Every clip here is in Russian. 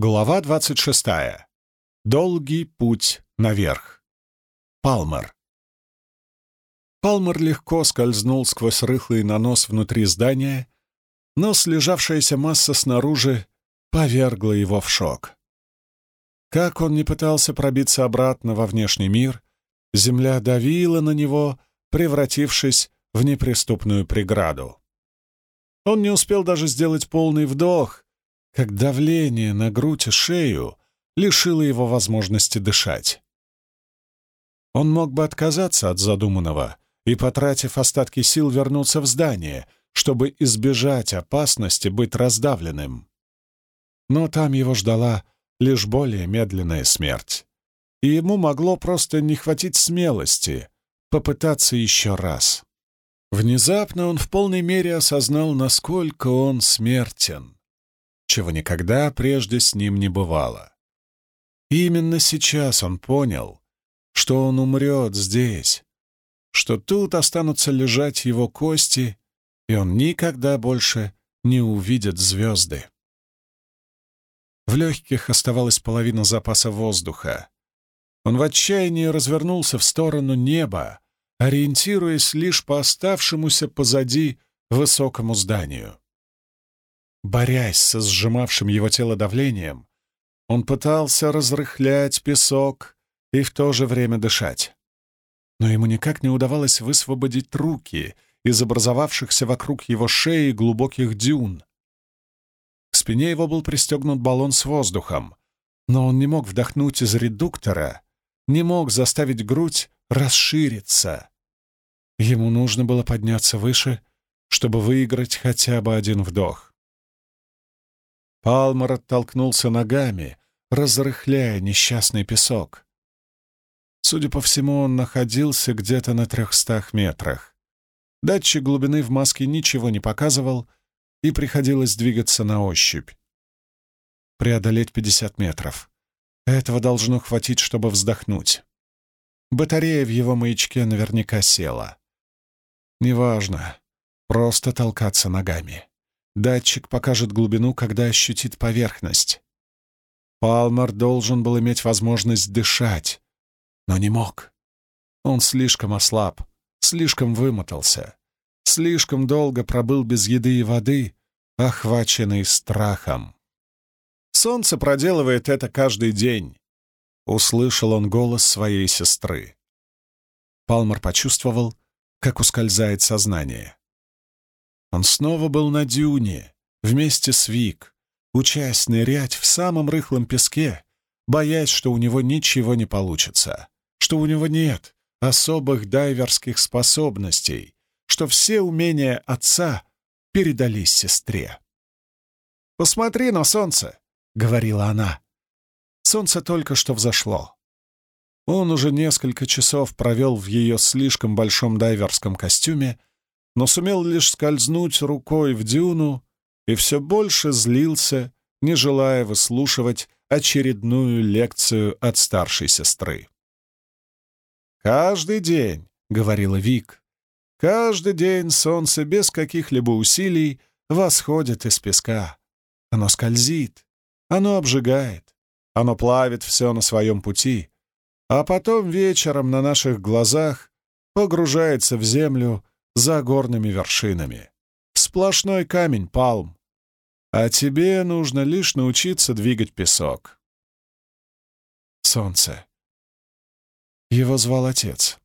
Глава 26. Долгий путь наверх. Палмер. Палмер легко скользнул сквозь рыхлый нанос внутри здания, но слежавшаяся масса снаружи повергла его в шок. Как он не пытался пробиться обратно во внешний мир, земля давила на него, превратившись в неприступную преграду. Он не успел даже сделать полный вдох — как давление на грудь и шею лишило его возможности дышать. Он мог бы отказаться от задуманного и, потратив остатки сил, вернуться в здание, чтобы избежать опасности быть раздавленным. Но там его ждала лишь более медленная смерть, и ему могло просто не хватить смелости попытаться еще раз. Внезапно он в полной мере осознал, насколько он смертен чего никогда прежде с ним не бывало. И именно сейчас он понял, что он умрет здесь, что тут останутся лежать его кости, и он никогда больше не увидит звезды. В легких оставалась половина запаса воздуха. Он в отчаянии развернулся в сторону неба, ориентируясь лишь по оставшемуся позади высокому зданию. Борясь со сжимавшим его тело давлением, он пытался разрыхлять песок и в то же время дышать. Но ему никак не удавалось высвободить руки из образовавшихся вокруг его шеи глубоких дюн. К спине его был пристегнут баллон с воздухом, но он не мог вдохнуть из редуктора, не мог заставить грудь расшириться. Ему нужно было подняться выше, чтобы выиграть хотя бы один вдох. Палмер оттолкнулся ногами, разрыхляя несчастный песок. Судя по всему, он находился где-то на трехстах метрах. Датчик глубины в маске ничего не показывал, и приходилось двигаться на ощупь. Преодолеть 50 метров. Этого должно хватить, чтобы вздохнуть. Батарея в его маячке наверняка села. Неважно, просто толкаться ногами. Датчик покажет глубину, когда ощутит поверхность. Палмер должен был иметь возможность дышать, но не мог. Он слишком ослаб, слишком вымотался, слишком долго пробыл без еды и воды, охваченный страхом. «Солнце проделывает это каждый день», — услышал он голос своей сестры. Палмер почувствовал, как ускользает сознание. Он снова был на дюне, вместе с Вик, учась нырять в самом рыхлом песке, боясь, что у него ничего не получится, что у него нет особых дайверских способностей, что все умения отца передались сестре. «Посмотри на солнце!» — говорила она. Солнце только что взошло. Он уже несколько часов провел в ее слишком большом дайверском костюме, но сумел лишь скользнуть рукой в дюну и все больше злился, не желая выслушивать очередную лекцию от старшей сестры. «Каждый день», — говорила Вик, — «каждый день солнце без каких-либо усилий восходит из песка. Оно скользит, оно обжигает, оно плавит все на своем пути, а потом вечером на наших глазах погружается в землю за горными вершинами. Сплошной камень палм. А тебе нужно лишь научиться двигать песок. Солнце. Его звал отец.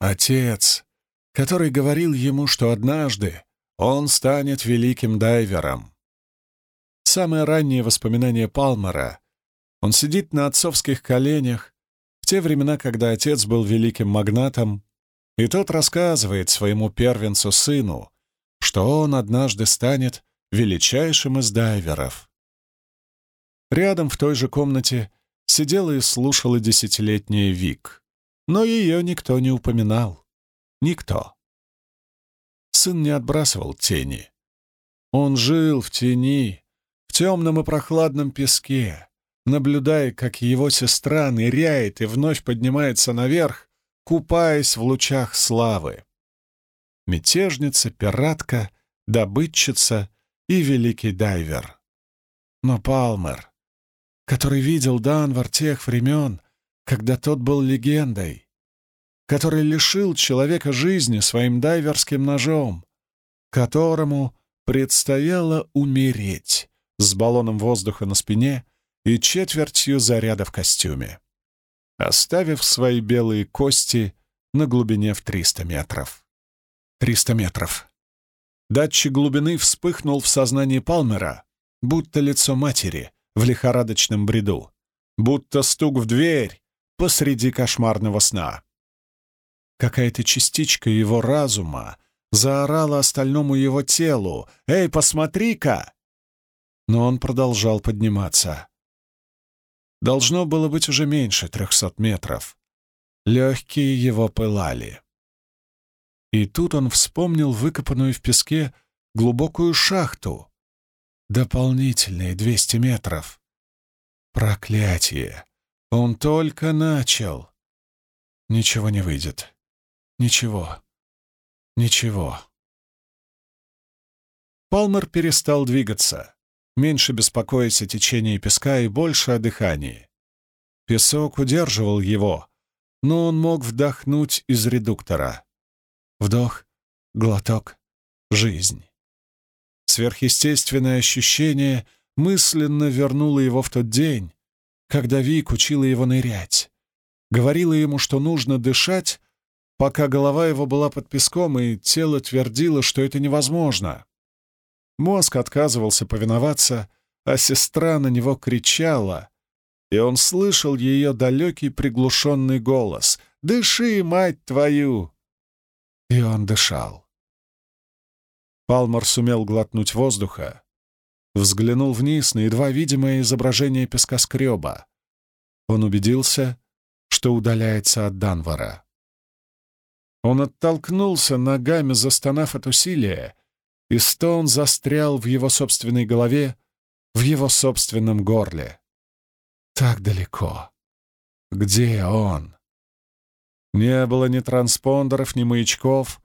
Отец, который говорил ему, что однажды он станет великим дайвером. Самое раннее воспоминание Палмера — он сидит на отцовских коленях в те времена, когда отец был великим магнатом и тот рассказывает своему первенцу-сыну, что он однажды станет величайшим из дайверов. Рядом в той же комнате сидела и слушала десятилетняя Вик, но ее никто не упоминал. Никто. Сын не отбрасывал тени. Он жил в тени, в темном и прохладном песке, наблюдая, как его сестра ныряет и вновь поднимается наверх, купаясь в лучах славы. Мятежница, пиратка, добытчица и великий дайвер. Но Палмер, который видел Данвар тех времен, когда тот был легендой, который лишил человека жизни своим дайверским ножом, которому предстояло умереть с баллоном воздуха на спине и четвертью заряда в костюме, оставив свои белые кости на глубине в 300 метров. 300 метров. Датчик глубины вспыхнул в сознании Палмера, будто лицо матери в лихорадочном бреду, будто стук в дверь посреди кошмарного сна. Какая-то частичка его разума заорала остальному его телу «Эй, посмотри-ка!» Но он продолжал подниматься. Должно было быть уже меньше трехсот метров. Легкие его пылали. И тут он вспомнил выкопанную в песке глубокую шахту. Дополнительные двести метров. Проклятие! Он только начал. Ничего не выйдет. Ничего. Ничего. Палмер перестал двигаться, меньше беспокоясь о течении песка и больше о дыхании. Песок удерживал его, но он мог вдохнуть из редуктора. Вдох, глоток, жизнь. Сверхъестественное ощущение мысленно вернуло его в тот день, когда Вик учила его нырять. Говорила ему, что нужно дышать, пока голова его была под песком, и тело твердило, что это невозможно. Мозг отказывался повиноваться, а сестра на него кричала, и он слышал ее далекий приглушенный голос «Дыши, мать твою!» И он дышал. Палмар сумел глотнуть воздуха, взглянул вниз на едва видимое изображение пескоскреба. Он убедился, что удаляется от Данвара. Он оттолкнулся ногами, застонав от усилия, и стон застрял в его собственной голове, в его собственном горле. Так далеко. Где он? Не было ни транспондеров, ни маячков,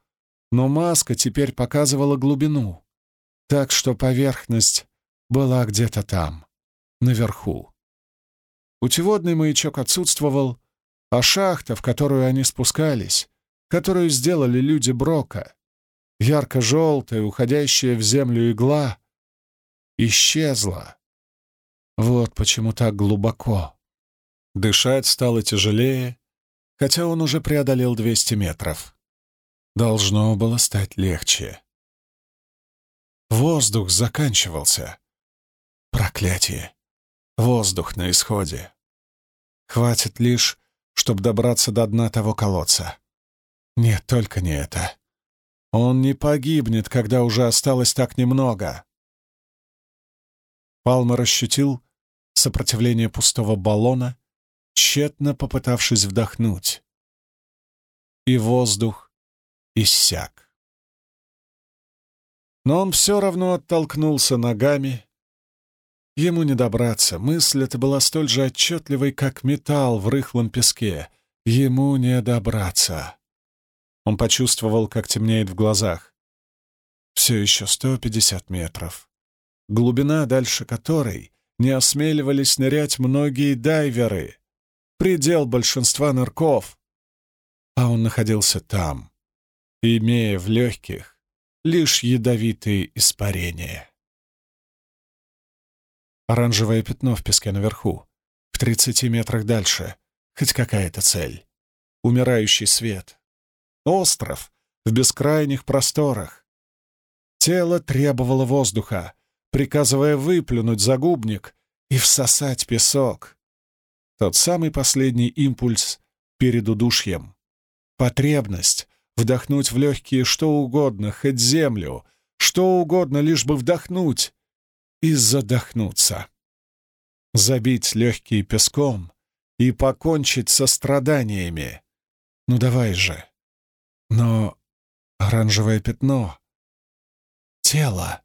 но маска теперь показывала глубину, так что поверхность была где-то там, наверху. Путеводный маячок отсутствовал, а шахта, в которую они спускались, которую сделали люди Брока, ярко-желтая, уходящая в землю игла, исчезла. Вот почему так глубоко. Дышать стало тяжелее, хотя он уже преодолел 200 метров. Должно было стать легче. Воздух заканчивался. Проклятие. Воздух на исходе. Хватит лишь, чтобы добраться до дна того колодца. Нет, только не это. Он не погибнет, когда уже осталось так немного. Палмер ощутил сопротивление пустого баллона, тщетно попытавшись вдохнуть. И воздух иссяк. Но он все равно оттолкнулся ногами. Ему не добраться. Мысль эта была столь же отчетливой, как металл в рыхлом песке. Ему не добраться. Он почувствовал, как темнеет в глазах. Все еще 150 метров. Глубина, дальше которой не осмеливались нырять многие дайверы. Предел большинства нырков. А он находился там, имея в легких лишь ядовитые испарения. Оранжевое пятно в песке наверху, в 30 метрах дальше, хоть какая-то цель. Умирающий свет. Остров в бескрайних просторах. Тело требовало воздуха, приказывая выплюнуть загубник и всосать песок. Тот самый последний импульс перед удушьем. Потребность вдохнуть в легкие что угодно, хоть землю, что угодно, лишь бы вдохнуть и задохнуться. Забить легкие песком и покончить со страданиями. Ну давай же. Но оранжевое пятно — тело.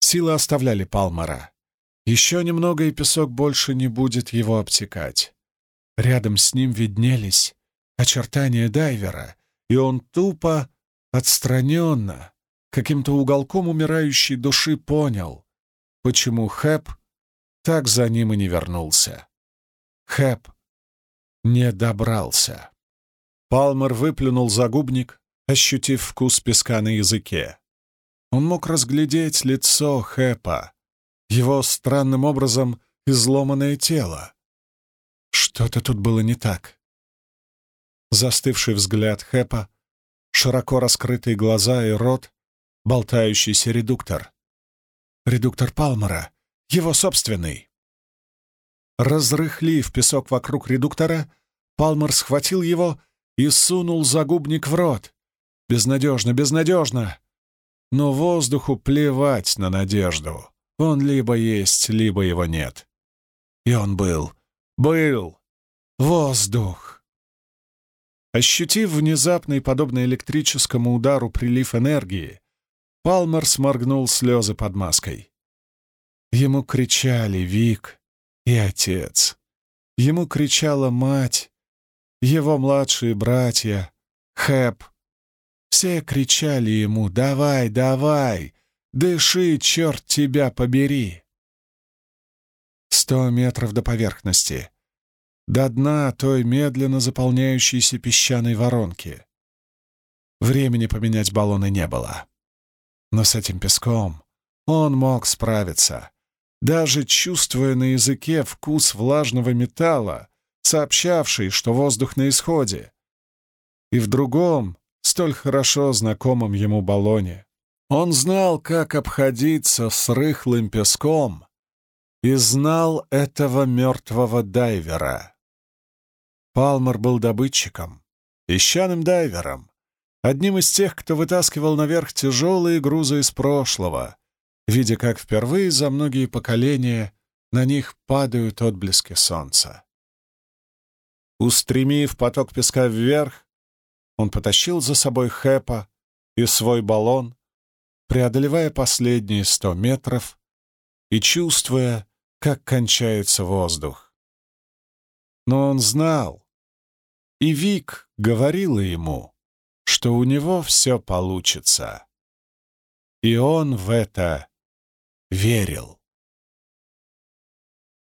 Силы оставляли Палмара. Еще немного, и песок больше не будет его обтекать. Рядом с ним виднелись очертания дайвера, и он тупо, отстраненно, каким-то уголком умирающей души понял, почему Хэп так за ним и не вернулся. Хэп не добрался. Палмер выплюнул загубник, ощутив вкус песка на языке. Он мог разглядеть лицо Хэпа, его странным образом изломанное тело. Что-то тут было не так. Застывший взгляд Хэпа, широко раскрытые глаза и рот, болтающийся редуктор. Редуктор Палмера, его собственный. Разрыхлив песок вокруг редуктора, Палмер схватил его и сунул загубник в рот. Безнадежно, безнадежно. Но воздуху плевать на надежду. Он либо есть, либо его нет. И он был. Был. Воздух. Ощутив внезапный, подобно электрическому удару, прилив энергии, Палмер сморгнул слезы под маской. Ему кричали Вик и отец. Ему кричала мать, его младшие братья, Хэп. Все кричали ему «Давай, давай! Дыши, черт тебя побери!» Сто метров до поверхности, до дна той медленно заполняющейся песчаной воронки. Времени поменять баллоны не было. Но с этим песком он мог справиться. Даже чувствуя на языке вкус влажного металла, сообщавший, что воздух на исходе. И в другом, столь хорошо знакомом ему баллоне. Он знал, как обходиться с рыхлым песком, и знал этого мертвого дайвера. Палмер был добытчиком, песчаным дайвером, одним из тех, кто вытаскивал наверх тяжелые грузы из прошлого, видя, как впервые за многие поколения на них падают отблески солнца. Устремив поток песка вверх, он потащил за собой Хэпа и свой баллон, преодолевая последние сто метров и чувствуя, как кончается воздух. Но он знал, и Вик говорила ему, что у него все получится. И он в это верил.